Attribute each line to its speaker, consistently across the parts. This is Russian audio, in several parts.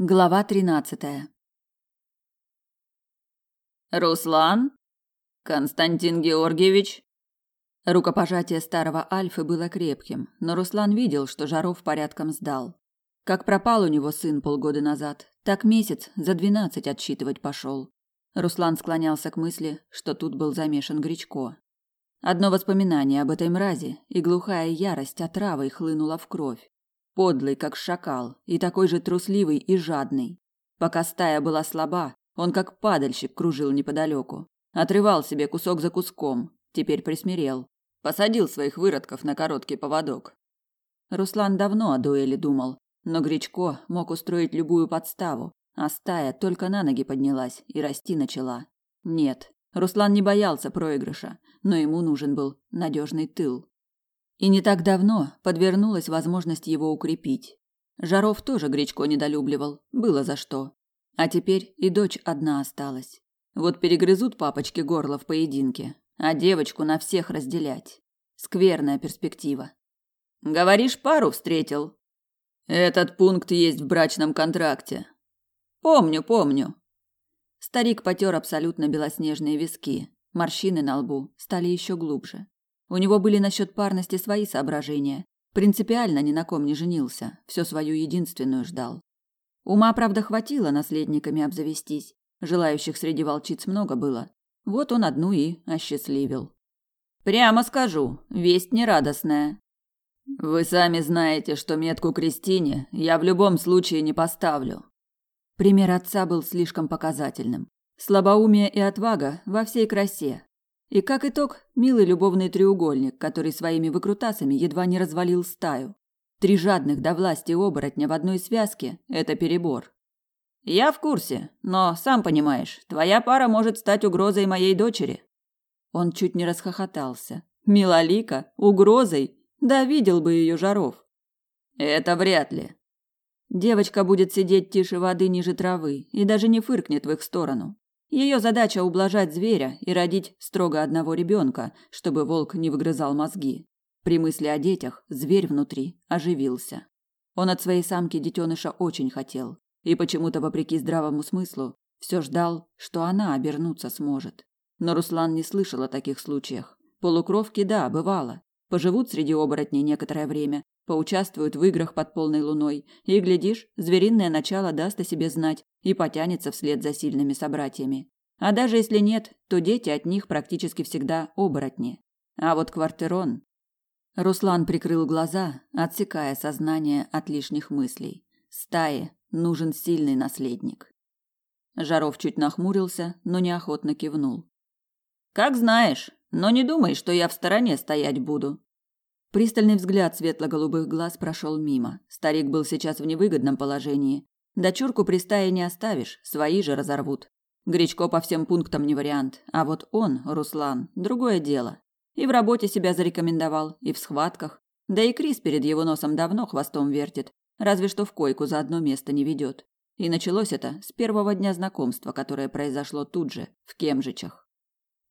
Speaker 1: Глава тринадцатая.
Speaker 2: Руслан? Константин Георгиевич?
Speaker 1: Рукопожатие старого Альфы было крепким, но Руслан видел, что Жаров порядком сдал. Как пропал у него сын полгода назад, так месяц за двенадцать отсчитывать пошел. Руслан склонялся к мысли, что тут был замешан Гречко. Одно воспоминание об этой мразе и глухая ярость отравой хлынула в кровь подлый, как шакал, и такой же трусливый и жадный. Пока стая была слаба, он как падальщик кружил неподалеку, отрывал себе кусок за куском, теперь присмирел, посадил своих выродков на короткий поводок. Руслан давно о дуэли думал, но Гречко мог устроить любую подставу, а стая только на ноги поднялась и расти начала. Нет, Руслан не боялся проигрыша, но ему нужен был надежный тыл. И не так давно подвернулась возможность его укрепить. Жаров тоже Гречко недолюбливал, было за что. А теперь и дочь одна осталась. Вот перегрызут папочки горло в поединке, а девочку на всех разделять. Скверная перспектива.
Speaker 2: Говоришь, пару встретил?
Speaker 1: Этот пункт есть в брачном контракте.
Speaker 2: Помню, помню.
Speaker 1: Старик потер абсолютно белоснежные виски. Морщины на лбу стали еще глубже. У него были насчет парности свои соображения. Принципиально ни на ком не женился, все свою единственную ждал. Ума, правда, хватило наследниками обзавестись. Желающих среди волчиц много было. Вот он одну и осчастливил.
Speaker 2: Прямо скажу, весть нерадостная.
Speaker 1: Вы сами знаете, что метку Кристине я в любом случае не поставлю. Пример отца был слишком показательным. Слабоумие и отвага во всей красе, и как итог, милый любовный треугольник, который своими выкрутасами едва не развалил стаю. Три жадных до власти оборотня в одной связке – это перебор.
Speaker 2: Я в курсе, но, сам понимаешь, твоя пара может стать угрозой моей дочери.
Speaker 1: Он чуть не расхохотался. Милолика? Угрозой? Да видел бы ее Жаров.
Speaker 2: Это вряд ли.
Speaker 1: Девочка будет сидеть тише воды ниже травы и даже не фыркнет в их сторону. Ее задача ублажать зверя и родить строго одного ребенка, чтобы волк не выгрызал мозги. При мысли о детях зверь внутри оживился. Он от своей самки детеныша очень хотел, и почему-то, вопреки здравому смыслу, все ждал, что она обернуться сможет. Но Руслан не слышал о таких случаях. Полукровки, да, бывало. Поживут среди оборотней некоторое время, поучаствуют в играх под полной луной, и, глядишь, звериное начало даст о себе знать и потянется вслед за сильными собратьями. А даже если нет, то дети от них практически всегда оборотни. А вот квартирон... Руслан прикрыл глаза, отсекая сознание от лишних мыслей. Стае нужен сильный наследник. Жаров чуть нахмурился, но неохотно кивнул.
Speaker 2: Как знаешь, но не думай, что я в стороне стоять буду.
Speaker 1: Пристальный взгляд светло-голубых глаз прошел мимо. Старик был сейчас в невыгодном положении. Дочурку при стае не оставишь, свои же разорвут. Гречко по всем пунктам не вариант, а вот он, Руслан, другое дело. И в работе себя зарекомендовал, и в схватках. Да и Крис перед его носом давно хвостом вертит, разве что в койку за одно место не ведет. И началось это с первого дня знакомства, которое произошло тут же, в Кемжичах.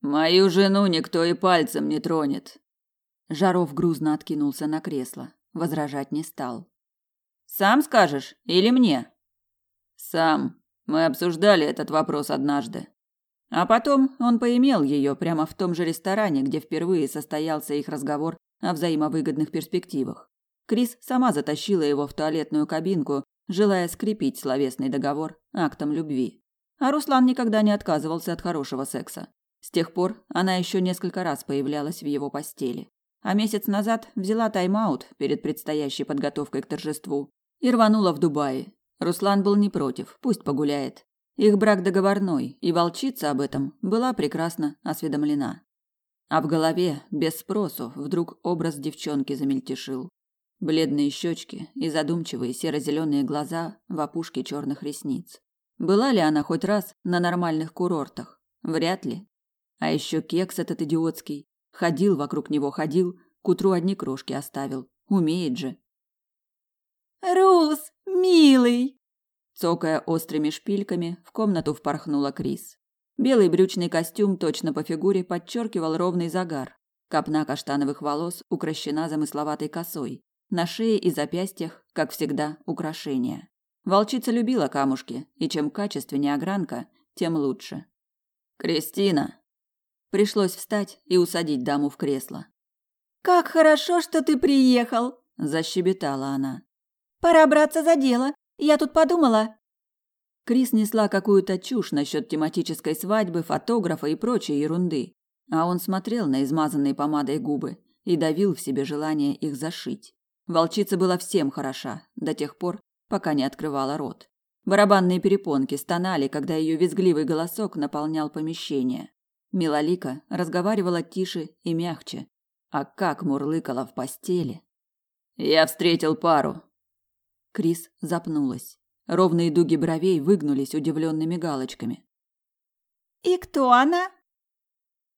Speaker 2: «Мою жену никто и пальцем не тронет».
Speaker 1: Жаров грузно откинулся на кресло, возражать не стал.
Speaker 2: «Сам скажешь или мне?»
Speaker 1: Сам. Мы обсуждали этот вопрос однажды. А потом он поимел ее прямо в том же ресторане, где впервые состоялся их разговор о взаимовыгодных перспективах. Крис сама затащила его в туалетную кабинку, желая скрепить словесный договор актом любви. А Руслан никогда не отказывался от хорошего секса. С тех пор она еще несколько раз появлялась в его постели. А месяц назад взяла тайм-аут перед предстоящей подготовкой к торжеству и рванула в Дубае, Руслан был не против, пусть погуляет. Их брак договорной, и волчица об этом была прекрасно осведомлена. А в голове, без спросу, вдруг образ девчонки замельтешил. Бледные щечки и задумчивые серо-зеленые глаза в опушке черных ресниц. Была ли она хоть раз на нормальных курортах? Вряд ли. А еще кекс этот идиотский. Ходил вокруг него, ходил, к утру одни крошки оставил. Умеет же.
Speaker 3: «Рус, милый!»
Speaker 1: Цокая острыми шпильками, в комнату впорхнула Крис. Белый брючный костюм точно по фигуре подчеркивал ровный загар. Копна каштановых волос украшена замысловатой косой. На шее и запястьях, как всегда, украшения. Волчица любила камушки, и чем качественнее огранка, тем лучше. «Кристина!» Пришлось встать и усадить даму в кресло.
Speaker 3: «Как хорошо, что ты приехал!»
Speaker 1: – защебетала она.
Speaker 3: «Пора браться за дело. Я тут подумала...»
Speaker 1: Крис несла какую-то чушь насчет тематической свадьбы, фотографа и прочей ерунды. А он смотрел на измазанные помадой губы и давил в себе желание их зашить. Волчица была всем хороша до тех пор, пока не открывала рот. Барабанные перепонки стонали, когда ее визгливый голосок наполнял помещение. Милолика разговаривала тише и мягче, а как мурлыкала в постели. Я встретил пару. Крис запнулась. Ровные дуги бровей выгнулись удивленными галочками.
Speaker 3: И кто она?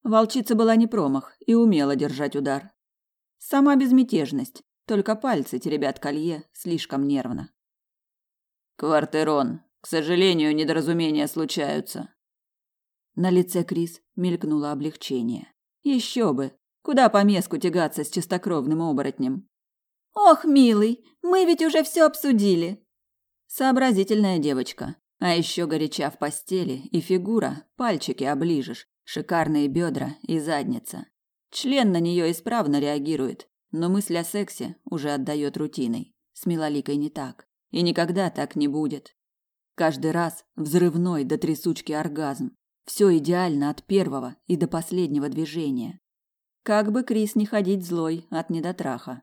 Speaker 1: Волчица была не промах и умела держать удар. Сама безмятежность, только пальцы теребят колье слишком нервно. Квартерон, к сожалению, недоразумения случаются. На лице Крис мелькнуло облегчение. Еще бы, куда по меску тягаться с чистокровным оборотнем?
Speaker 3: Ох, милый, мы ведь уже все обсудили.
Speaker 1: Сообразительная девочка, а еще горяча в постели и фигура, пальчики оближешь, шикарные бедра и задница. Член на нее исправно реагирует, но мысль о сексе уже отдает рутиной. С Милоликой не так. И никогда так не будет. Каждый раз взрывной до трясучки оргазм. Все идеально от первого и до последнего движения. Как бы Крис не ходить злой от недотраха.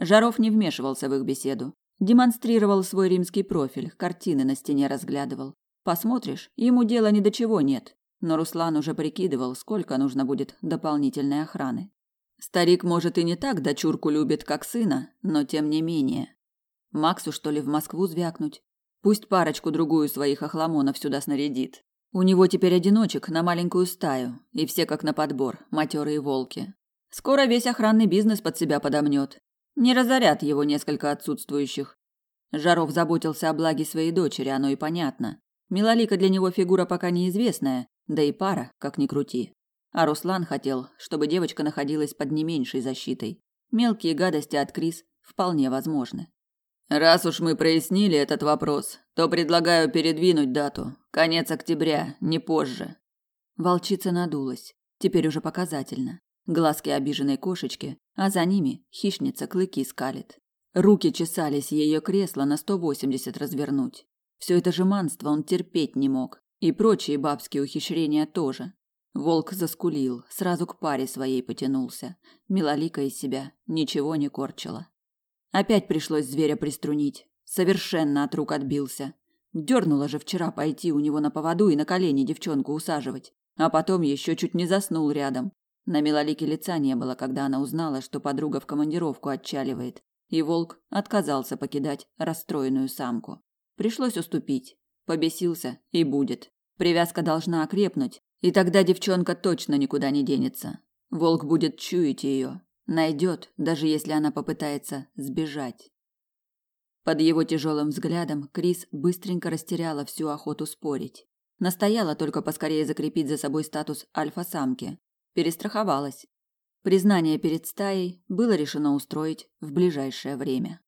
Speaker 1: Жаров не вмешивался в их беседу. Демонстрировал свой римский профиль, картины на стене разглядывал. Посмотришь, ему дела ни до чего нет. Но Руслан уже прикидывал, сколько нужно будет дополнительной охраны. Старик, может, и не так дочурку любит, как сына, но тем не менее. Максу, что ли, в Москву звякнуть? Пусть парочку-другую своих охламонов сюда снарядит. У него теперь одиночек на маленькую стаю, и все как на подбор, матерые волки. Скоро весь охранный бизнес под себя подомнет. Не разорят его несколько отсутствующих. Жаров заботился о благе своей дочери, оно и понятно. Милолика для него фигура пока неизвестная, да и пара, как ни крути. А Руслан хотел, чтобы девочка находилась под не меньшей защитой. Мелкие гадости от Крис вполне возможны. Раз уж мы прояснили этот вопрос, то предлагаю передвинуть дату. Конец октября, не позже. Волчица надулась. Теперь уже показательно. Глазки обиженной кошечки, а за ними хищница клыки скалит. Руки чесались ее кресло на 180 развернуть. Все это жеманство он терпеть не мог, и прочие бабские ухищрения тоже. Волк заскулил, сразу к паре своей потянулся. Милолика из себя ничего не корчила. Опять пришлось зверя приструнить. Совершенно от рук отбился. Дернула же вчера пойти у него на поводу и на колени девчонку усаживать. А потом еще чуть не заснул рядом. На Милолике лица не было, когда она узнала, что подруга в командировку отчаливает. И волк отказался покидать расстроенную самку. Пришлось уступить. Побесился и будет. Привязка должна окрепнуть, и тогда девчонка точно никуда не денется. Волк будет чуять ее, Найдет, даже если она попытается сбежать. Под его тяжелым взглядом Крис быстренько растеряла всю охоту спорить. Настояла только поскорее закрепить за собой статус альфа-самки. Перестраховалась. Признание перед стаей было решено устроить в ближайшее время.